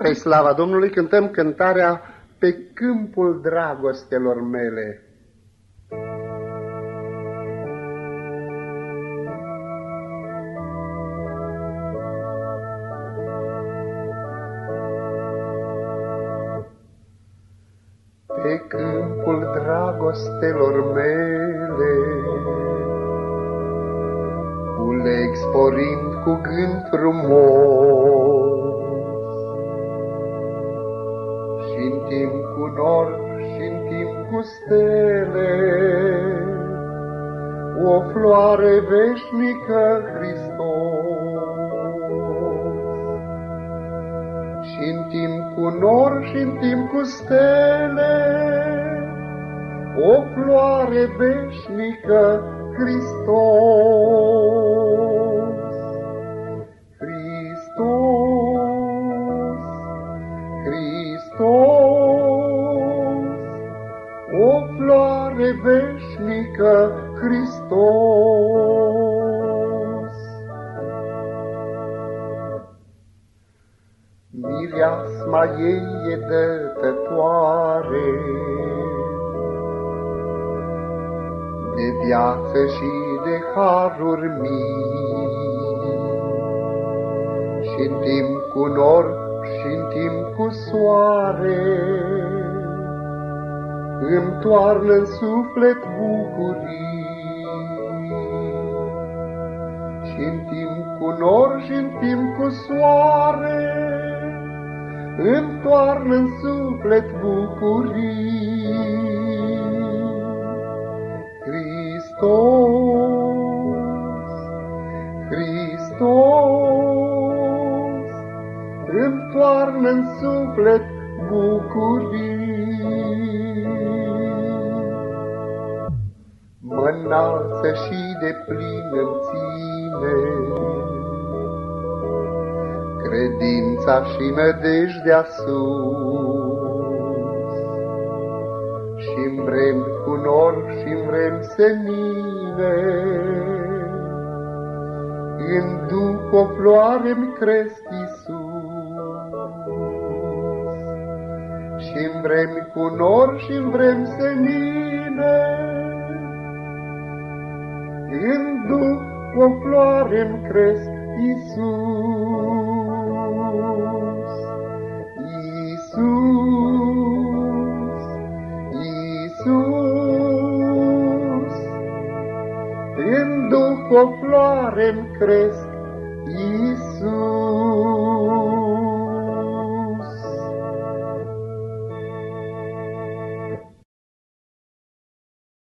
Spre slava Domnului cântăm cântarea Pe câmpul dragostelor mele. Pe câmpul dragostelor mele Culeg sporind cu gând frumos cu nor și-n timp cu stele, o floare veșnică Hristos. Și-n timp cu nor și-n timp cu stele, o floare veșnică Hristos. O floare veșnică, Hristos. Mireasma ei e dătătoare. De viață și de haruri mii, și în timp cu nor și în timp cu soare, îmi toarnă în suflet bucurii. și în timp cu nor și în timp cu soare, îmi toarnă în suflet bucurii. Hristos, Hristos, îmi toarnă în suflet bucurii. Înalță și de plin îmi ține. Credința și nădejdea sus, și vrem cu nor și vrem senine, în duc o floare-mi cresc Iisus. Și vrem cu nor și vrem senine, în o floare în cresc Iisus. Iisus, Iisus, În o floare în cresc Iisus.